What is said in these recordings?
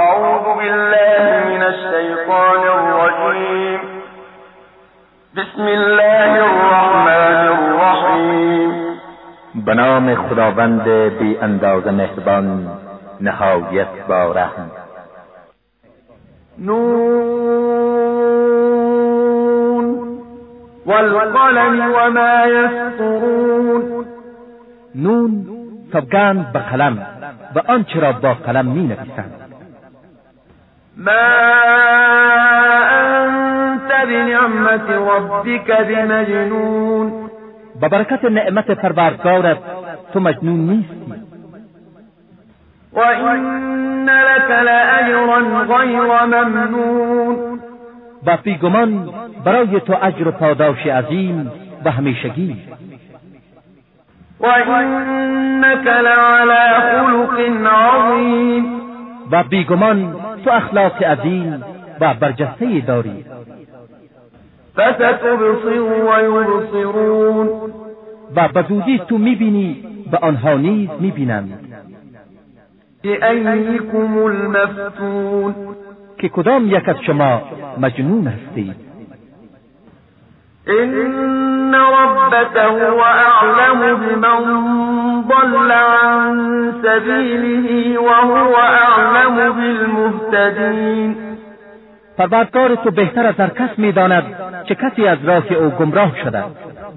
أعوذ بالله من الشيطان الرجيم. بسم الله الرحمن الرحیم به نام خداوند بی انداز مهربان نهایت با رحم. نون والقلم وما يسطرون. نون سوگند به قلم و آنچه را با قلم می نویسند. ما انت بنعمت ربك بمجنون. با برکت نعمت پروردگارت تو مجنون نیستی. و این لك لأجرا غیر ممنون. و بیگمان برای تو اجر و پاداش عظیم و همیشگی. و اینک لعلى خلق عظیم و بیگمان تو اخلاق عظیم و برجسته داری. فستبصر و یبصرون و بزودی تو میبینی و آنها نیز میبینند. بأیکم المفتون. که کدام یک از شما مجنون هستید إن ربك هو أعلم بمن ضل عن سبيله وهو أعلم بالمهتدين. پروردگار تو بهتر از هر کس می‌داند چه کسی از راه او گمراه شده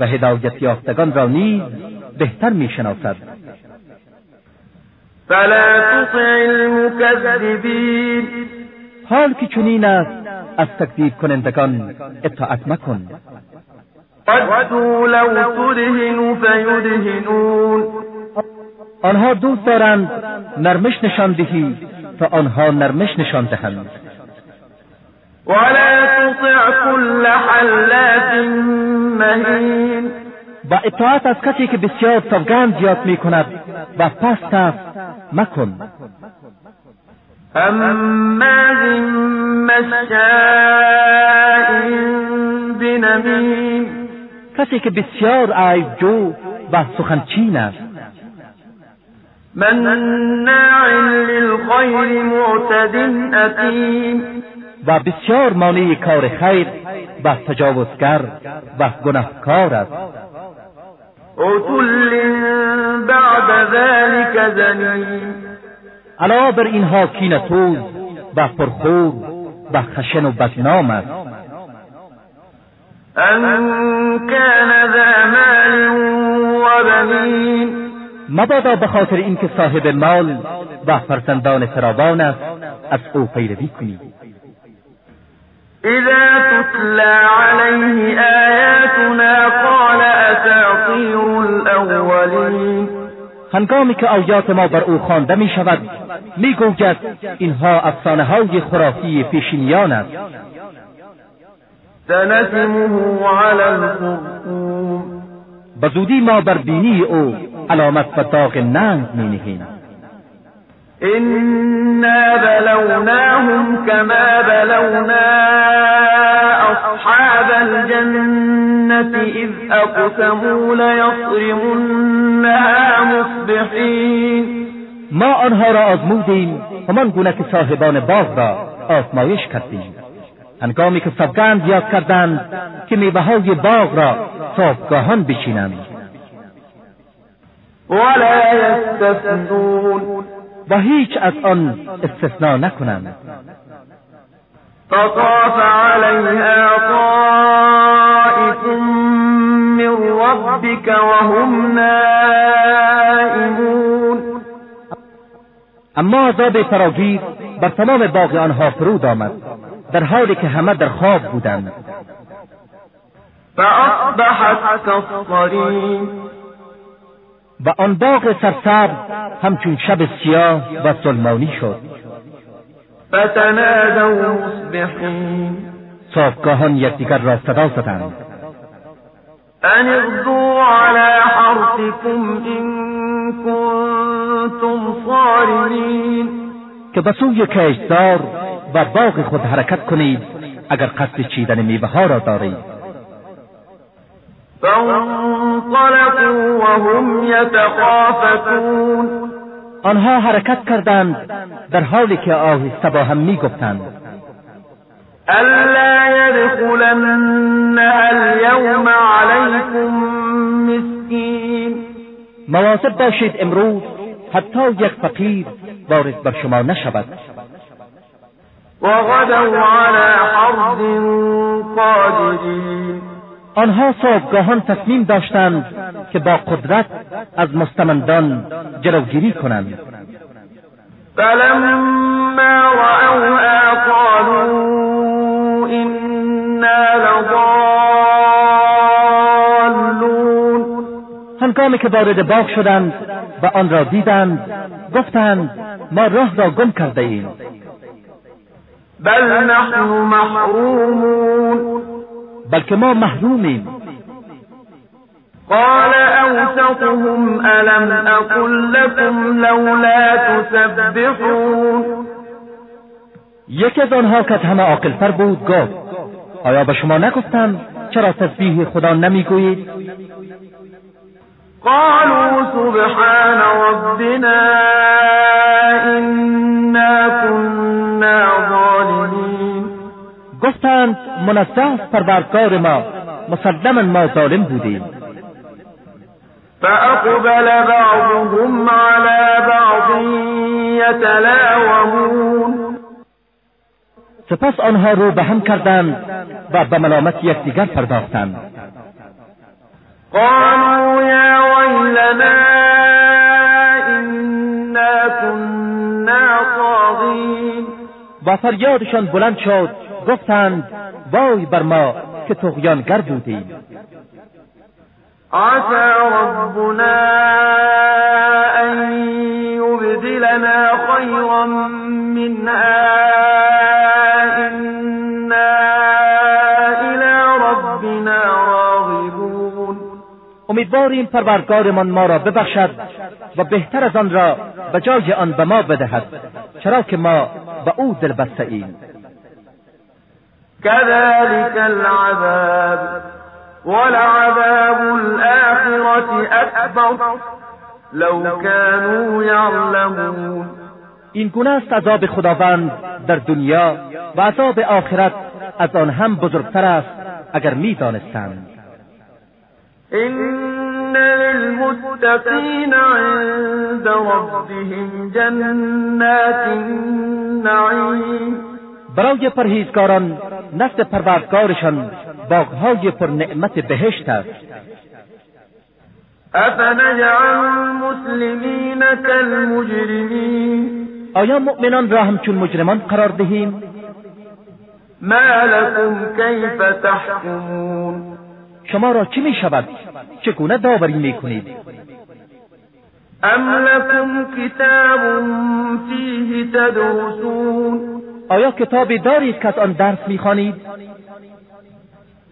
و هدایت یافتگان را نیز بهتر می‌شناسد. فلا تطع المكذبین حال که چنین است از تکذیب کنندگان اطاعت مکن. ودوا لو تدهن فیدهنون آنها دوست دارند نرمش نشان دهی تا آنها نرمش نشان دهند. ولا تطع كل حلاف مهین و اطاعت از کسی که بسیار سوگند زیاد می کند و پست است مکن. هماز مشاء بنمیم. کسی که بسیار عیب جو و سخنچین است. مناع للخیر معتد اثیم و بسیار مانع کار خیر و تجاوزگر و گناهکار است. عتل بعد ذلك زنیم. علاوه بر اینها کینتوز و پرخور و خشن و بدنام است. ان كان ذا مال وبنین مبادا به خاطر اینکه صاحب مال و فرزندان فراوان است از او پیروی کنی اذا تتلى عليه آیاتنا قال اساطیر الاولین هنگامی که آیات ما بر او خوانده می شود می گوید اینها افسانه های خرافی پیشینیان است. سنسمه على الخرطوم. به زودی ما بر بینی او علامت و داغ ننگ می نهیم. إنا بلوناهم كما بلونا أصحاب الجنة إذ أقسموا ليصرمنها مصبحين ما آنها را آزمودیم همان گونه که صاحبان باغ را آزمایش کردیم. هنگامی که سوگند یاد کردند که میوههای باغ را صافگاهان بچینند. ولا يستثنون و هیچ از آن استثناء نکنند. فطاف عليها طائف من ربك وهم نائمون اما عذاب فراگیر بر تمام باغ آنها فرود آمد. در حالی که همه در خواب بودند. فأصبحت كالصريم و آن باغ سرسبز همچون شب سیاه و ظلمانی شد. فتنادوا مصبحين صافگاهان یکدیگر را صدا زدند. أن اغدوا على حرثكم إن كنتم صارمين که به سوی کشتزار و باغ خود حرکت کنید اگر قصد چیدن میوه ها را دارید. فانطلقوا وهم يتخافتون آنها حرکت کردند در حالی که آهسته با هم می‌گفتند. ألا يدخلنها اليوم عليكم مسكين مواظب باشید امروز حتی یک فقیر وارد بر شما نشود. وغدوا على حرد قادرين. آنها صبحگاهان تصمیم داشتند که با قدرت از مستمندان جلوگیری کنند. فلما رأوها قالوا إنا لضالون. هنگامی که وارد باغ شدند و آن را دیدند گفتند ما راه را گم کرده ایم بل نحن محرومون. بلکه ما محرومیم قال أوسطهم ألم أقل لكم لولا تسبحون. یکی از آنها که از همه عاقلتر بود گفت آیا به شما نگفتم چرا تسبیح خدا نمیگویید؟ قالوا سبحان ربنا گفتند منزه است پروردگار ما مسلما ما ظالم بودیم. فأقبل بعضهم على بعض يتلاومون. سپس آنها رو به هم کردند و به ملامت یکدیگر پرداختند. قالوا يا ويلنا إنا كنا طاغين و فریادشان بلند شد گفتند وای بر ما که تغیانگر بودیم. عسى ربنا أن يبدلنا خيرا منها. إنا إلى ربنا راغبون. امیدواریم پروردگارمان ما را ببخشد و بهتر از آن را به جای آن به ما بدهد چرا که ما به او دل بسته ایم كذلك العذاب ولعذاب الآخرة أكبر لو كانوا يعلمون. این گونه است عذاب خداوند در دنیا و عذاب آخرت از آن هم بزرگتر است اگر می‌دانستند. إن للمتقين عند ربهم جنات النعيم. برای پرهیزکاران نزد پروردگارشان باغهای پر نعمت بهشت است. آیا مؤمنان را همچون مجرمان قرار دهیم؟ ما لكم كيف تحكمون شما را چه می شود چگونه داوری می کنید أم لكم كتاب فيه تدرسون؟ آیا کتابی دارید که از آن درس می‌خوانید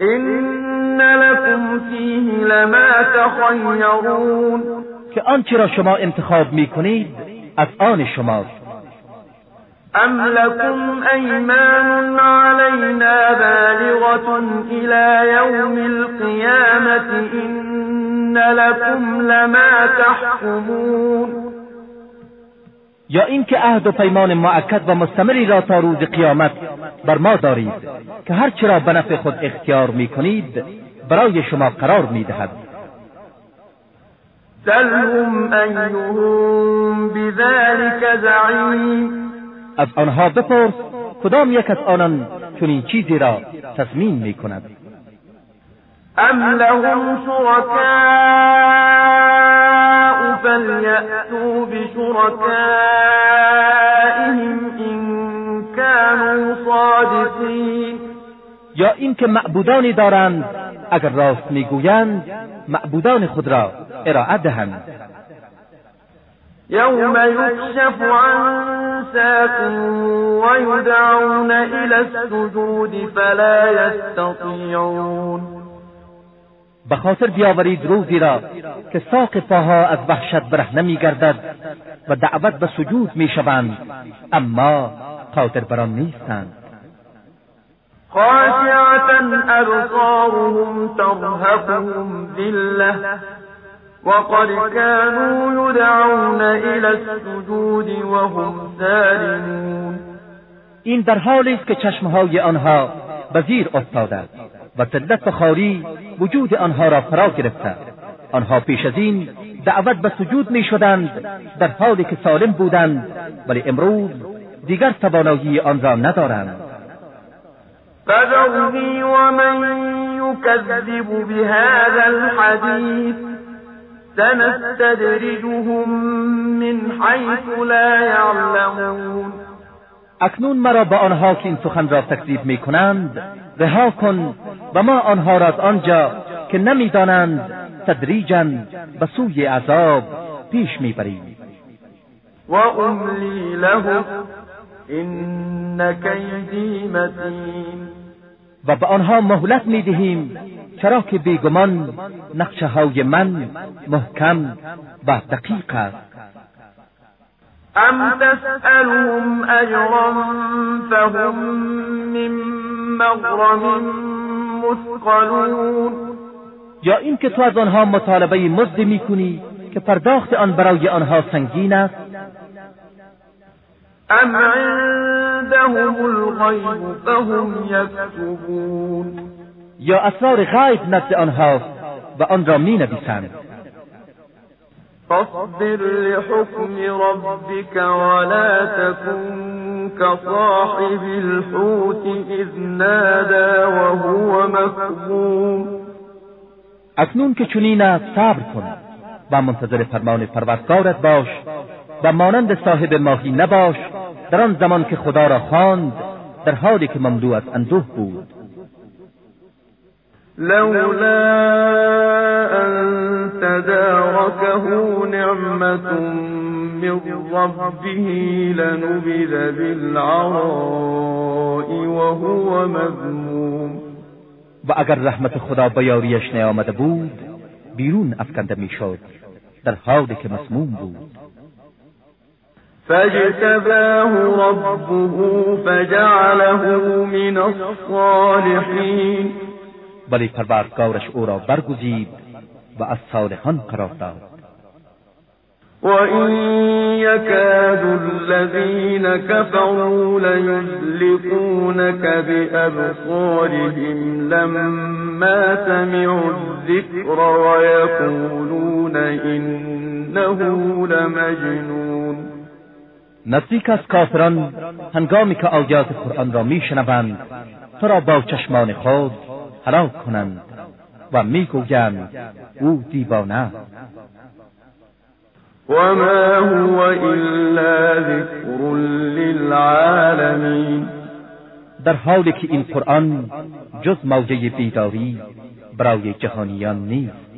إن لكم فيه لما تخيرون که آنچه را شما انتخاب می‌کنید از آن شماست. أم لكم أيمان علينا بالغة إلى يوم القيامة إن لكم لما تحكمون یا اینکه عهد و پیمان معکد و مستمری را تا روز قیامت بر ما دارید که هر چرا به نفع خود اختیار می کنید برای شما قرار می دهد سلهم أيهم بذلك زعيم از آنها بپرس کدام یک از آنان چنین چیزی را تصمیم می کند أم لهم شركاء فليأتوا بشركائهم إن كانوا صادقين. یا اینکه معبودانی دارند اگر راست میگویند معبودان خود را ارائه دهند. يوم يكشف عن ساق ويدعون إلى السجود فلا يستطيعون. به خاطر بیاورید روزی را که ساق پاها از وحشت برهنه میگردد و دعوت به سجود می‌شوند. اما قادر بر آن نیستند. خاشعة أبصارهم ترهقهم ذلة وقد كانوا يدعون إلى السجود وهم سالمون. این در حالی است که چشمهای آنها به زیر افتاده و ذلت و خاری وجود آنها را فرا گرفته. آنها پیش از این دعوت به سجود می شدند در حالی که سالم بودند ولی امروز دیگر توانایی آن را ندارند. فذرنی ومن یکذب بهذا الحدیث سنستدرجهم من حیث لا یعلمون. اکنون مرا به آنها که این سخن را تکذیب می کنند رها کن و ما آنها را از آنجا که نمی‌دانند تدریجا به سوی عذاب پیش می‌بریم. و املی له این کیدی متین. و به آنها مهلت می‌دهیم چرا که بیگمان نقشه های من محکم و دقیق است. ام تسألهم اجرا فهم من مغرم مثقلون یا اینکه تو از آنها مطالبه مزد می‌کنی که پرداخت آن برای آنها سنگین است؟ ام عندهم الغیب فهم یکتبون یا اسرار غیب نزد آنهاست و آن را می نویسند فاصبر لحكم ربك ولا تكن كصاحب الحوت إذ نادى وهو مكظوم. اکنون که چنین است صبر کن و منتظر فرمان پروردگارت باش و مانند صاحب ماهی نباش در آن زمان که خدا را خواند در حالی که مملو از اندوه بود. لولا ان تداركه نعمت من ربه لنبذ بالعراء وهو مذموم. و اگر رحمت خدا به یاریش نیامده بود بیرون افکنده میشد در حالی که مسموم بود. فاجتباه ربه فجعله من الصالحین. ولی پروردگارش أو را برگزید و از صالحان قرار داد. وإن يكاد الذين كفروا ليزلقونك بأبصارهم لما سمعوا الذكر ويقولون إنه لمجنون. نزدیک از کافران هنگامی که آیات قرآن را میشنوند تو را با چشمان خود هلاک کنند. و می‌گویند او دیوانه وما هو إلا ذكر للعالمين. در حالی که این قرآن جز موجه بیداری برای جهانیان نیست.